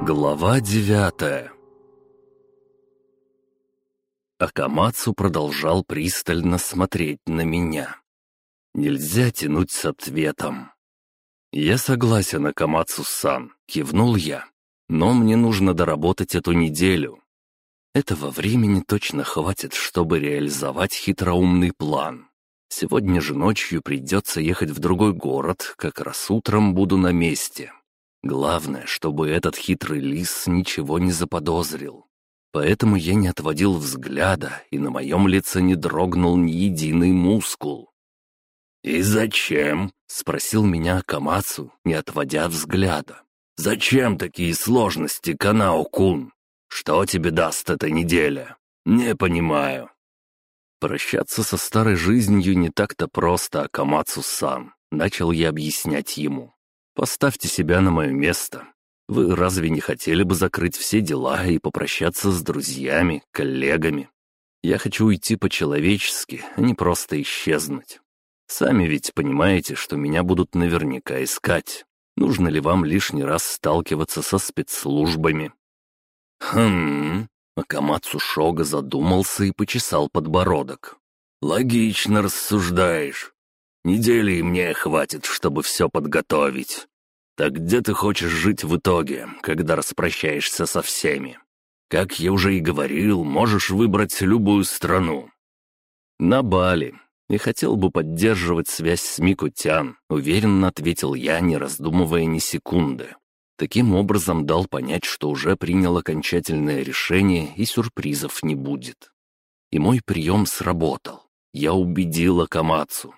Глава девятая Акамацу продолжал пристально смотреть на меня. Нельзя тянуть с ответом. «Я согласен, Акамацу-сан», — кивнул я. «Но мне нужно доработать эту неделю. Этого времени точно хватит, чтобы реализовать хитроумный план. Сегодня же ночью придется ехать в другой город, как раз утром буду на месте. Главное, чтобы этот хитрый лис ничего не заподозрил. Поэтому я не отводил взгляда, и на моем лице не дрогнул ни единый мускул. «И зачем?» — спросил меня Камацу, не отводя взгляда. «Зачем такие сложности, Канао-кун? Что тебе даст эта неделя? Не понимаю». Прощаться со старой жизнью не так-то просто, Акамацу-сан, начал я объяснять ему. Поставьте себя на мое место. Вы разве не хотели бы закрыть все дела и попрощаться с друзьями, коллегами? Я хочу уйти по-человечески, а не просто исчезнуть. Сами ведь понимаете, что меня будут наверняка искать. Нужно ли вам лишний раз сталкиваться со спецслужбами? Хм... Акамацу Шога задумался и почесал подбородок. «Логично рассуждаешь. Недели мне хватит, чтобы все подготовить. Так где ты хочешь жить в итоге, когда распрощаешься со всеми? Как я уже и говорил, можешь выбрать любую страну. На Бали. И хотел бы поддерживать связь с Микутян, уверенно ответил я, не раздумывая ни секунды. Таким образом дал понять, что уже принял окончательное решение и сюрпризов не будет. И мой прием сработал. Я убедил Акамацу.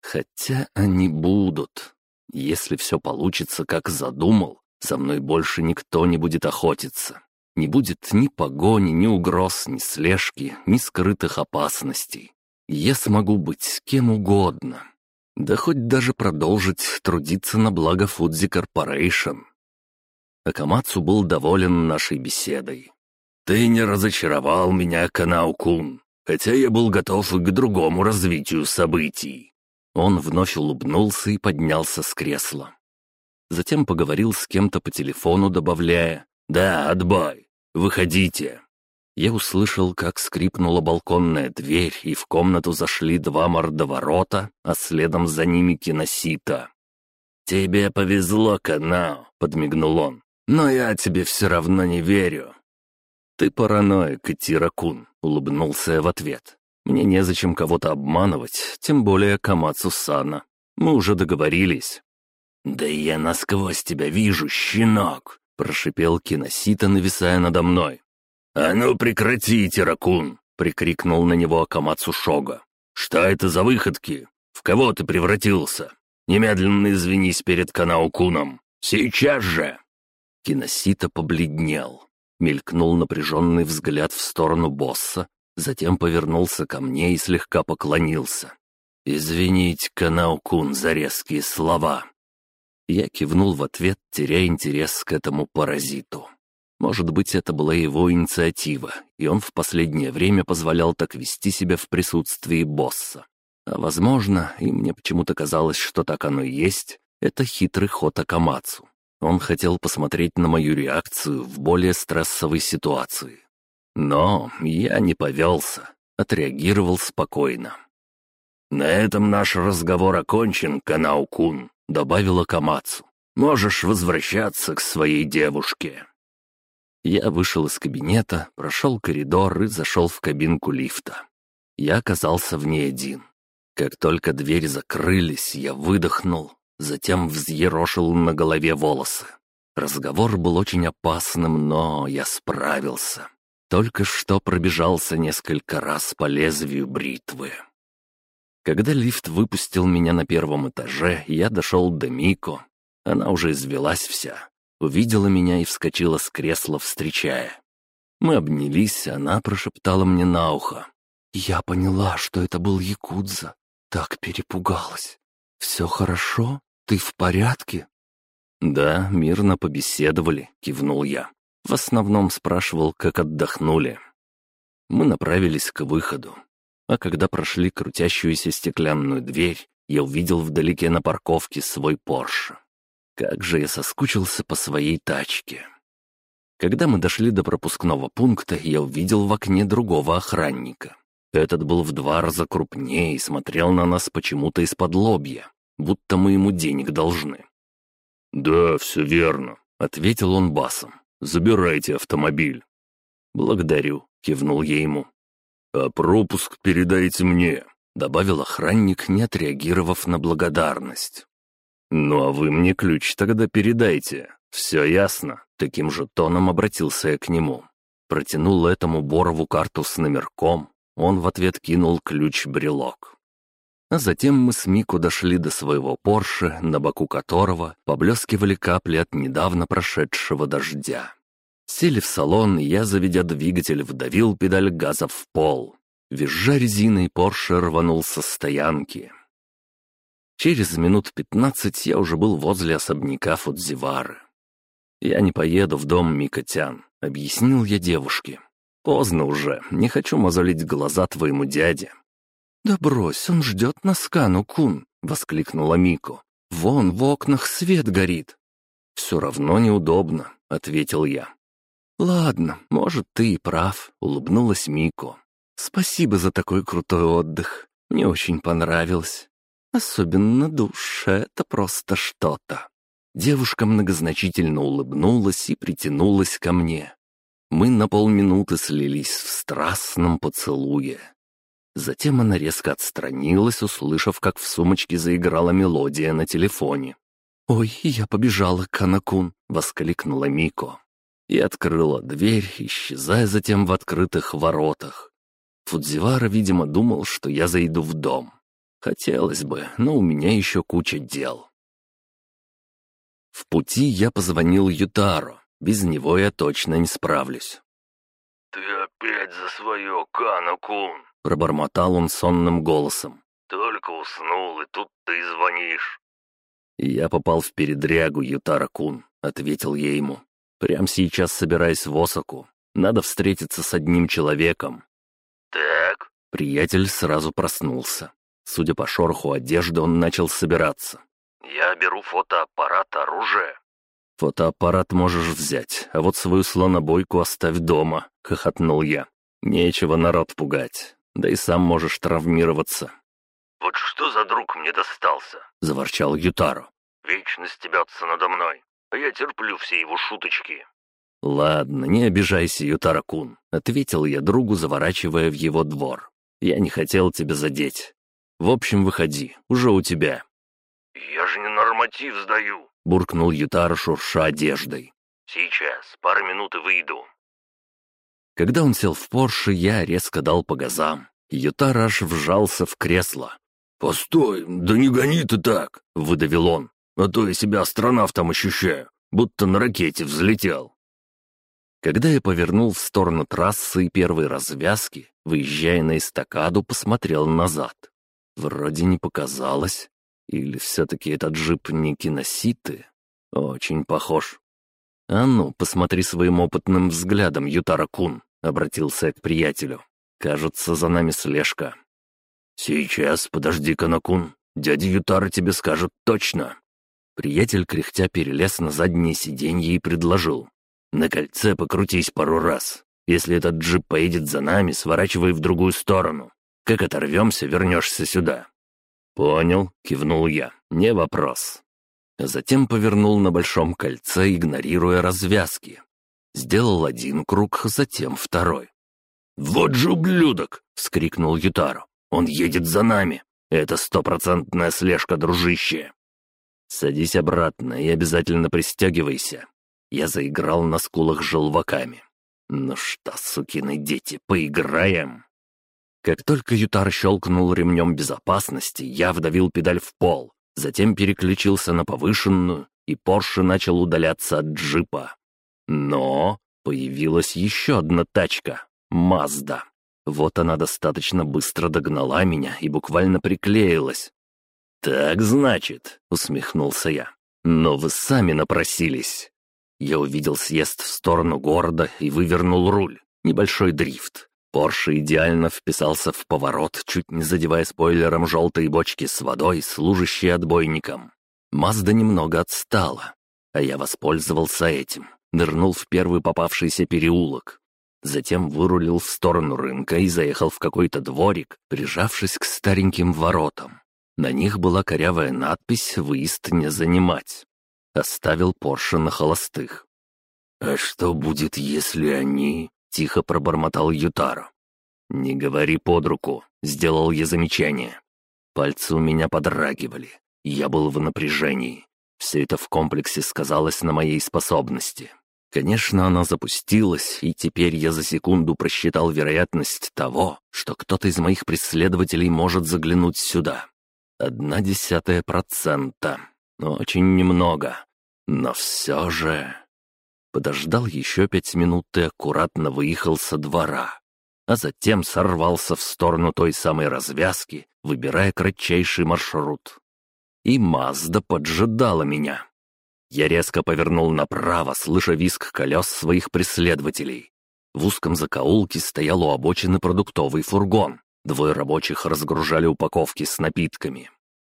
Хотя они будут. Если все получится, как задумал, за мной больше никто не будет охотиться. Не будет ни погони, ни угроз, ни слежки, ни скрытых опасностей. Я смогу быть кем угодно. Да хоть даже продолжить трудиться на благо Фудзи Корпорейшн. Акамацу был доволен нашей беседой. «Ты не разочаровал меня, Канаукун, хотя я был готов и к другому развитию событий. Он вновь улыбнулся и поднялся с кресла. Затем поговорил с кем-то по телефону, добавляя «Да, отбой! Выходите!» Я услышал, как скрипнула балконная дверь, и в комнату зашли два мордоворота, а следом за ними киносита. «Тебе повезло, Канао», — подмигнул он, — «но я тебе все равно не верю». «Ты параноик, Тиракун», — улыбнулся в ответ. Мне незачем кого-то обманывать, тем более Камацу-сана. Мы уже договорились». «Да я насквозь тебя вижу, щенок!» — прошипел Киносита, нависая надо мной. «А ну прекратите, ракун!» — прикрикнул на него Акамацу Шога. «Что это за выходки? В кого ты превратился? Немедленно извинись перед Канаукуном. Сейчас же!» Киносита побледнел. Мелькнул напряженный взгляд в сторону босса, Затем повернулся ко мне и слегка поклонился. «Извините, Канаукун, за резкие слова». Я кивнул в ответ, теряя интерес к этому паразиту. Может быть, это была его инициатива, и он в последнее время позволял так вести себя в присутствии босса. А возможно, и мне почему-то казалось, что так оно и есть, это хитрый ход Акамацу. Он хотел посмотреть на мою реакцию в более стрессовой ситуации. Но я не повелся, отреагировал спокойно. «На этом наш разговор окончен, Канаукун», — добавила Камацу. «Можешь возвращаться к своей девушке». Я вышел из кабинета, прошел коридор и зашел в кабинку лифта. Я оказался в ней один. Как только двери закрылись, я выдохнул, затем взъерошил на голове волосы. Разговор был очень опасным, но я справился. Только что пробежался несколько раз по лезвию бритвы. Когда лифт выпустил меня на первом этаже, я дошел до Мико. Она уже извелась вся. Увидела меня и вскочила с кресла, встречая. Мы обнялись, она прошептала мне на ухо. «Я поняла, что это был Якудза. Так перепугалась. Все хорошо? Ты в порядке?» «Да, мирно побеседовали», — кивнул я. В основном спрашивал, как отдохнули. Мы направились к выходу. А когда прошли крутящуюся стеклянную дверь, я увидел вдалеке на парковке свой Порше. Как же я соскучился по своей тачке. Когда мы дошли до пропускного пункта, я увидел в окне другого охранника. Этот был в два раза крупнее и смотрел на нас почему-то из-под лобья, будто мы ему денег должны. «Да, все верно», — ответил он басом. «Забирайте автомобиль». «Благодарю», — кивнул я ему. «А пропуск передайте мне», — добавил охранник, не отреагировав на благодарность. «Ну а вы мне ключ тогда передайте. Все ясно», — таким же тоном обратился я к нему. Протянул этому Борову карту с номерком, он в ответ кинул ключ-брелок. А затем мы с Мико дошли до своего Порше, на боку которого поблескивали капли от недавно прошедшего дождя. Сели в салон, и я, заведя двигатель, вдавил педаль газа в пол. Визжа резиной, Порше рванул со стоянки. Через минут пятнадцать я уже был возле особняка Фудзивары. «Я не поеду в дом Микотян», — объяснил я девушке. «Поздно уже, не хочу мозолить глаза твоему дяде». «Да брось, он ждет нас, Кану-кун», — воскликнула Мико. «Вон в окнах свет горит». «Все равно неудобно», — ответил я. «Ладно, может, ты и прав», — улыбнулась Мико. «Спасибо за такой крутой отдых. Мне очень понравилось. Особенно душ — это просто что-то». Девушка многозначительно улыбнулась и притянулась ко мне. Мы на полминуты слились в страстном поцелуе. Затем она резко отстранилась, услышав, как в сумочке заиграла мелодия на телефоне. «Ой, я побежала, Канакун!» — воскликнула Мико. И открыла дверь, исчезая затем в открытых воротах. Фудзивара, видимо, думал, что я зайду в дом. Хотелось бы, но у меня еще куча дел. В пути я позвонил Ютаро. Без него я точно не справлюсь. «Ты опять за свое, Канакун!» — пробормотал он сонным голосом. «Только уснул, и тут ты звонишь». «Я попал в передрягу, Ютара-кун», — ответил я ему. «Прямо сейчас собираюсь в Осаку. Надо встретиться с одним человеком». «Так?» Приятель сразу проснулся. Судя по шороху одежды, он начал собираться. «Я беру фотоаппарат, оружие». «Фотоаппарат можешь взять, а вот свою слонобойку оставь дома», — хохотнул я. «Нечего народ пугать, да и сам можешь травмироваться». «Вот что за друг мне достался?» — заворчал Ютаро. «Вечно стебется надо мной, а я терплю все его шуточки». «Ладно, не обижайся, Ютара-кун», — ответил я другу, заворачивая в его двор. «Я не хотел тебя задеть. В общем, выходи, уже у тебя». «Я же не норматив сдаю», — буркнул Ютара, шурша одеждой. «Сейчас, пару минут и выйду». Когда он сел в Порше, я резко дал по газам. Ютара аж вжался в кресло. «Постой, да не гони ты так!» — выдавил он. «А то я себя астронавтом ощущаю, будто на ракете взлетел». Когда я повернул в сторону трассы и первой развязки, выезжая на эстакаду, посмотрел назад. Вроде не показалось. Или все-таки этот джип не киноситы? Очень похож. «А ну, посмотри своим опытным взглядом, Ютара-кун», — обратился я к приятелю. «Кажется, за нами слежка». «Сейчас, подожди-ка, Накун. Дядя Ютара тебе скажет точно». Приятель кряхтя перелез на заднее сиденье и предложил. «На кольце покрутись пару раз. Если этот джип поедет за нами, сворачивай в другую сторону. Как оторвемся, вернешься сюда». «Понял», — кивнул я. «Не вопрос». Затем повернул на большом кольце, игнорируя развязки. Сделал один круг, затем второй. «Вот же ублюдок!» — вскрикнул Ютаро. «Он едет за нами! Это стопроцентная слежка, дружище!» «Садись обратно и обязательно пристегивайся». Я заиграл на скулах желваками. «Ну что, сукины дети, поиграем?» Как только Ютар щелкнул ремнем безопасности, я вдавил педаль в пол, затем переключился на повышенную, и Порше начал удаляться от джипа. Но появилась еще одна тачка — Мазда. Вот она достаточно быстро догнала меня и буквально приклеилась. «Так, значит», — усмехнулся я. «Но вы сами напросились». Я увидел съезд в сторону города и вывернул руль. Небольшой дрифт. Порше идеально вписался в поворот, чуть не задевая спойлером желтые бочки с водой, служащие отбойником. Мазда немного отстала, а я воспользовался этим. нырнул в первый попавшийся переулок. Затем вырулил в сторону рынка и заехал в какой-то дворик, прижавшись к стареньким воротам. На них была корявая надпись «Выезд не занимать». Оставил Порше на холостых. «А что будет, если они...» — тихо пробормотал Ютаро. «Не говори под руку», — сделал я замечание. Пальцы у меня подрагивали. Я был в напряжении. Все это в комплексе сказалось на моей способности. Конечно, она запустилась, и теперь я за секунду просчитал вероятность того, что кто-то из моих преследователей может заглянуть сюда. Одна десятая процента. Очень немного. Но все же... Подождал еще пять минут и аккуратно выехал со двора. А затем сорвался в сторону той самой развязки, выбирая кратчайший маршрут. И Мазда поджидала меня. Я резко повернул направо, слыша визг колес своих преследователей. В узком закоулке стоял у обочины продуктовый фургон. Двое рабочих разгружали упаковки с напитками.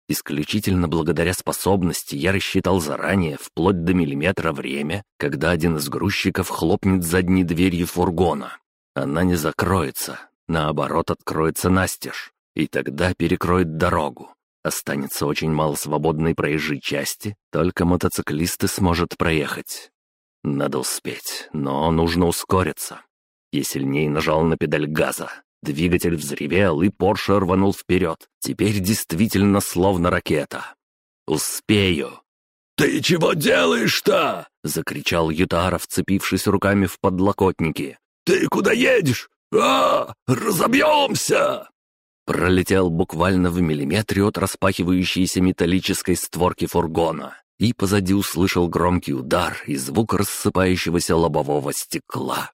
Исключительно благодаря способности я рассчитал заранее, вплоть до миллиметра время, когда один из грузчиков хлопнет задней дверью фургона. Она не закроется, наоборот, откроется настежь, и тогда перекроет дорогу. Останется очень мало свободной проезжей части, только мотоциклисты сможет проехать. Надо успеть, но нужно ускориться. Я сильнее нажал на педаль газа. Двигатель взревел, и Порше рванул вперед. Теперь действительно словно ракета. «Успею!» «Ты чего делаешь-то?» — закричал Ютара, вцепившись руками в подлокотники. «Ты куда едешь? А, разобьемся!» Пролетел буквально в миллиметре от распахивающейся металлической створки фургона и позади услышал громкий удар и звук рассыпающегося лобового стекла.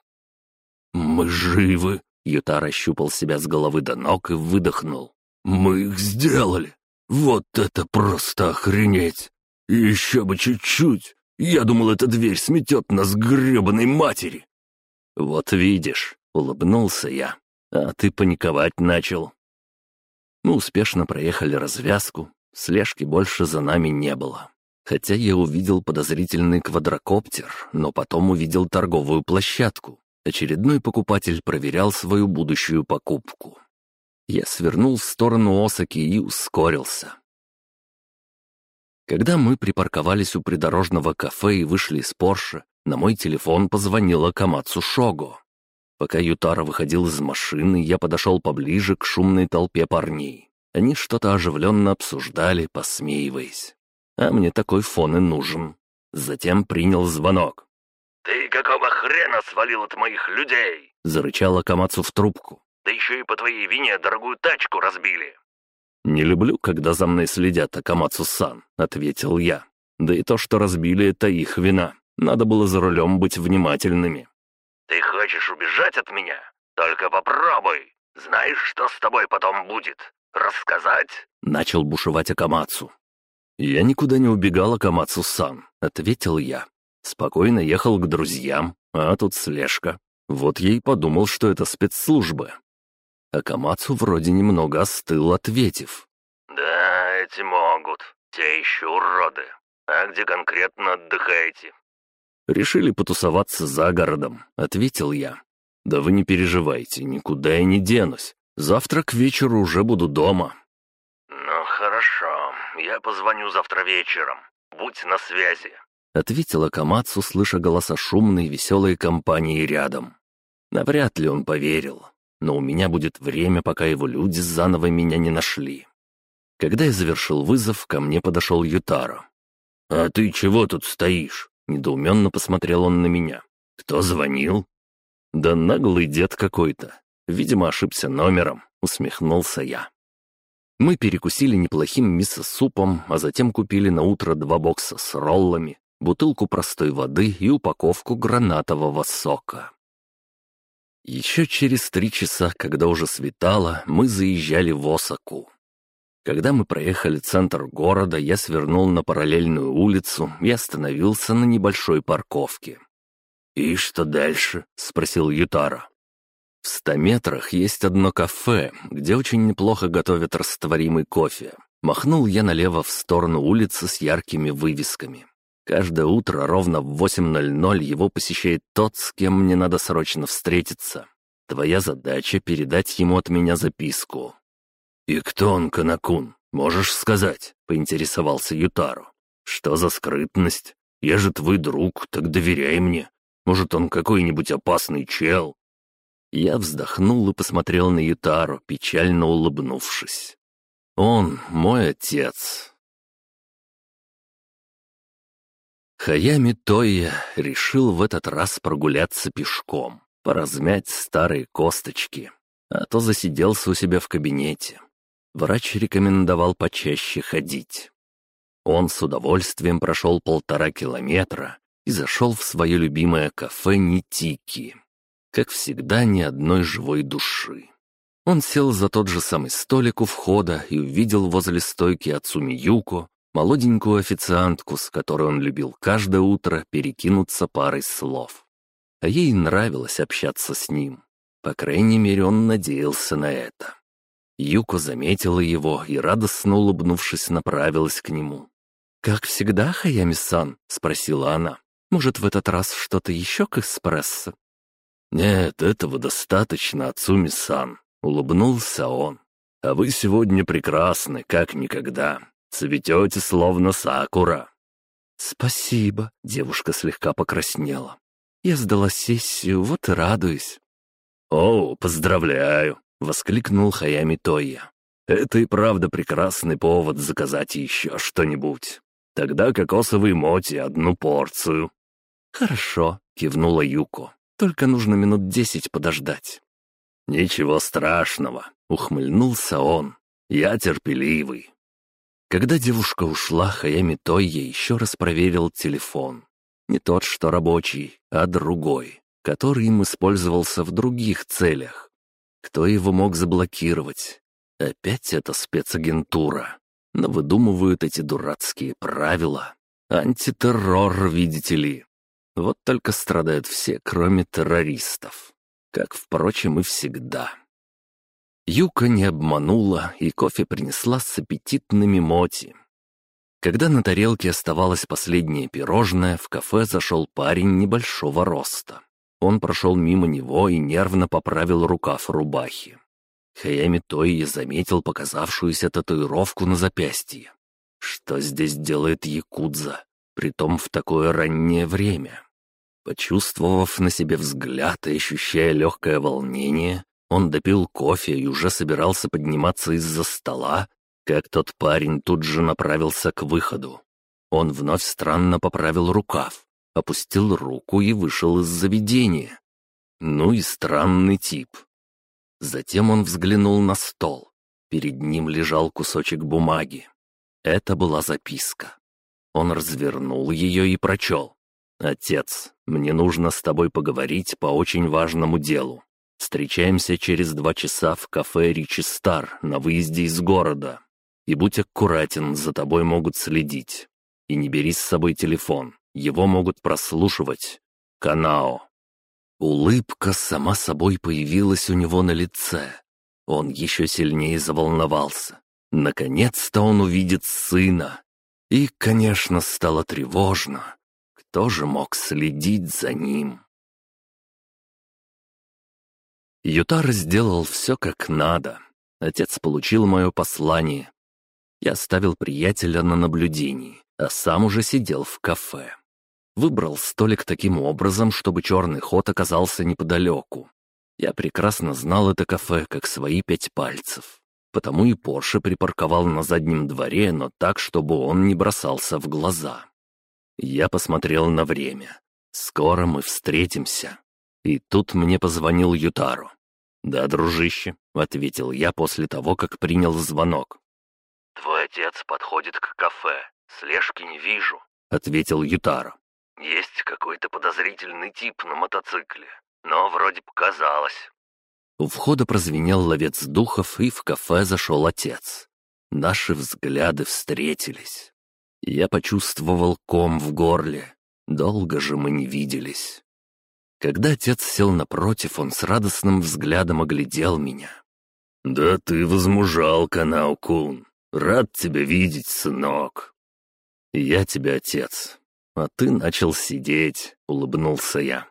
«Мы живы!» Юта щупал себя с головы до ног и выдохнул. «Мы их сделали! Вот это просто охренеть! Еще бы чуть-чуть! Я думал, эта дверь сметет нас гребаной матери!» «Вот видишь», — улыбнулся я, — «а ты паниковать начал». Мы успешно проехали развязку, слежки больше за нами не было. Хотя я увидел подозрительный квадрокоптер, но потом увидел торговую площадку. Очередной покупатель проверял свою будущую покупку. Я свернул в сторону Осаки и ускорился. Когда мы припарковались у придорожного кафе и вышли из Порше, на мой телефон позвонила Камацу Шого. Пока Ютара выходил из машины, я подошел поближе к шумной толпе парней. Они что-то оживленно обсуждали, посмеиваясь. А мне такой фон и нужен. Затем принял звонок. «Ты какого хрена свалил от моих людей?» — зарычала Камацу в трубку. «Да еще и по твоей вине дорогую тачку разбили». «Не люблю, когда за мной следят, Акамацу-сан», — ответил я. «Да и то, что разбили, это их вина. Надо было за рулем быть внимательными». «Ты хочешь убежать от меня? Только попробуй. Знаешь, что с тобой потом будет? Рассказать?» Начал бушевать Акамацу. «Я никуда не убегал, Акамацу-сан», — ответил я. Спокойно ехал к друзьям, а тут слежка. Вот я и подумал, что это спецслужбы. Акамацу вроде немного остыл, ответив. «Да, эти могут. Те еще уроды. А где конкретно отдыхаете?» «Решили потусоваться за городом», — ответил я. «Да вы не переживайте, никуда я не денусь. Завтра к вечеру уже буду дома». «Ну, хорошо. Я позвоню завтра вечером. Будь на связи». — ответила Камацу, слыша голоса шумной веселой компании рядом. Навряд ли он поверил, но у меня будет время, пока его люди заново меня не нашли. Когда я завершил вызов, ко мне подошел Ютаро. «А ты чего тут стоишь?» — недоуменно посмотрел он на меня. «Кто звонил?» «Да наглый дед какой-то. Видимо, ошибся номером», — усмехнулся я. Мы перекусили неплохим мисо-супом, а затем купили на утро два бокса с роллами, бутылку простой воды и упаковку гранатового сока. Еще через три часа, когда уже светало, мы заезжали в Осаку. Когда мы проехали центр города, я свернул на параллельную улицу и остановился на небольшой парковке. «И что дальше?» — спросил Ютара. В ста метрах есть одно кафе, где очень неплохо готовят растворимый кофе. Махнул я налево в сторону улицы с яркими вывесками. Каждое утро ровно в 8.00 его посещает тот, с кем мне надо срочно встретиться. Твоя задача — передать ему от меня записку». «И кто он, Канакун? Можешь сказать?» — поинтересовался Ютару. «Что за скрытность? Я же твой друг, так доверяй мне. Может, он какой-нибудь опасный чел?» Я вздохнул и посмотрел на Ютару, печально улыбнувшись. «Он мой отец, Хаями Тойя решил в этот раз прогуляться пешком, поразмять старые косточки, а то засиделся у себя в кабинете. Врач рекомендовал почаще ходить. Он с удовольствием прошел полтора километра и зашел в свое любимое кафе Нитики. Как всегда, ни одной живой души. Он сел за тот же самый столик у входа и увидел возле стойки Ацуми Юко, молоденькую официантку, с которой он любил каждое утро перекинуться парой слов. А ей нравилось общаться с ним. По крайней мере, он надеялся на это. Юко заметила его и, радостно улыбнувшись, направилась к нему. «Как всегда, Хаями-сан?» — спросила она. «Может, в этот раз что-то еще к эспрессо?» «Нет, этого достаточно, Ацуми-сан», — улыбнулся он. «А вы сегодня прекрасны, как никогда. Цветете, словно сакура». «Спасибо», — девушка слегка покраснела. «Я сдала сессию, вот и радуюсь». «О, поздравляю!» — воскликнул Хаями Тойя. «Это и правда прекрасный повод заказать еще что-нибудь. Тогда кокосовые моти одну порцию». «Хорошо», — кивнула Юко. «Только нужно минут десять подождать». «Ничего страшного», — ухмыльнулся он. «Я терпеливый. Когда девушка ушла, Хаями Тойя еще раз проверил телефон. Не тот, что рабочий, а другой, который им использовался в других целях. Кто его мог заблокировать? Опять эта спецагентура. Но выдумывают эти дурацкие правила. Антитеррор, видите ли. Вот только страдают все, кроме террористов. Как, впрочем, и всегда. Юка не обманула, и кофе принесла с аппетитными моти. Когда на тарелке оставалось последнее пирожное, в кафе зашел парень небольшого роста. Он прошел мимо него и нервно поправил рукав рубахи. Хаями Тойи заметил показавшуюся татуировку на запястье. Что здесь делает Якудза, притом в такое раннее время? Почувствовав на себе взгляд и ощущая легкое волнение, он допил кофе и уже собирался подниматься из-за стола, как тот парень тут же направился к выходу. Он вновь странно поправил рукав, опустил руку и вышел из заведения. Ну и странный тип. Затем он взглянул на стол. Перед ним лежал кусочек бумаги. Это была записка. Он развернул ее и прочел. «Отец, мне нужно с тобой поговорить по очень важному делу. Встречаемся через два часа в кафе «Ричи Стар» на выезде из города. И будь аккуратен, за тобой могут следить. И не бери с собой телефон, его могут прослушивать. Канао». Улыбка сама собой появилась у него на лице. Он еще сильнее заволновался. Наконец-то он увидит сына. И, конечно, стало тревожно. Кто же мог следить за ним? Ютар сделал все как надо. Отец получил мое послание. Я оставил приятеля на наблюдении, а сам уже сидел в кафе. Выбрал столик таким образом, чтобы черный ход оказался неподалеку. Я прекрасно знал это кафе, как свои пять пальцев. Потому и Порше припарковал на заднем дворе, но так, чтобы он не бросался в глаза. Я посмотрел на время. Скоро мы встретимся. И тут мне позвонил Ютару. «Да, дружище», — ответил я после того, как принял звонок. «Твой отец подходит к кафе. Слежки не вижу», — ответил Ютаро. «Есть какой-то подозрительный тип на мотоцикле, но вроде показалось». У входа прозвенел ловец духов, и в кафе зашел отец. Наши взгляды встретились. Я почувствовал ком в горле. Долго же мы не виделись. Когда отец сел напротив, он с радостным взглядом оглядел меня. «Да ты возмужал, Канао-кун. Рад тебя видеть, сынок». «Я тебя, отец. а ты начал сидеть», — улыбнулся я.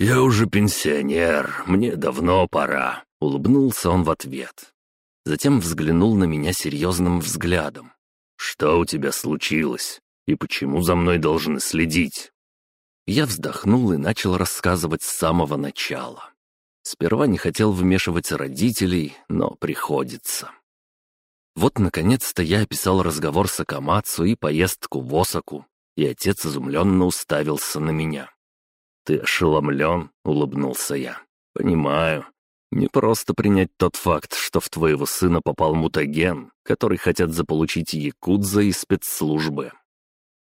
«Я уже пенсионер, мне давно пора», — улыбнулся он в ответ. Затем взглянул на меня серьезным взглядом. «Что у тебя случилось? И почему за мной должны следить?» Я вздохнул и начал рассказывать с самого начала. Сперва не хотел вмешивать родителей, но приходится. Вот, наконец-то, я описал разговор с Акамацу и поездку в Осаку, и отец изумленно уставился на меня. «Ты ошеломлен?» — улыбнулся я. «Понимаю. Не просто принять тот факт, что в твоего сына попал мутаген, который хотят заполучить якудза и спецслужбы».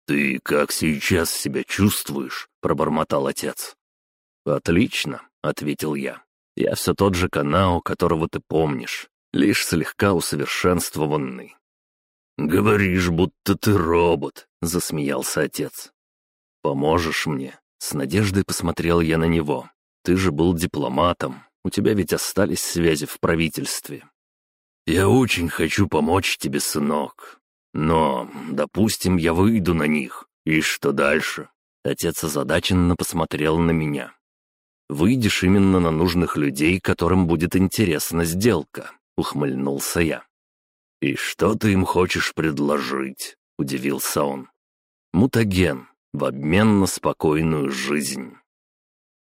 «Ты как сейчас себя чувствуешь?» — пробормотал отец. «Отлично», — ответил я. «Я все тот же Канао, которого ты помнишь лишь слегка усовершенствованный. «Говоришь, будто ты робот», — засмеялся отец. «Поможешь мне?» — с надеждой посмотрел я на него. «Ты же был дипломатом, у тебя ведь остались связи в правительстве». «Я очень хочу помочь тебе, сынок. Но, допустим, я выйду на них. И что дальше?» Отец озадаченно посмотрел на меня. «Выйдешь именно на нужных людей, которым будет интересна сделка ухмыльнулся я. «И что ты им хочешь предложить?» — удивился он. «Мутаген в обмен на спокойную жизнь».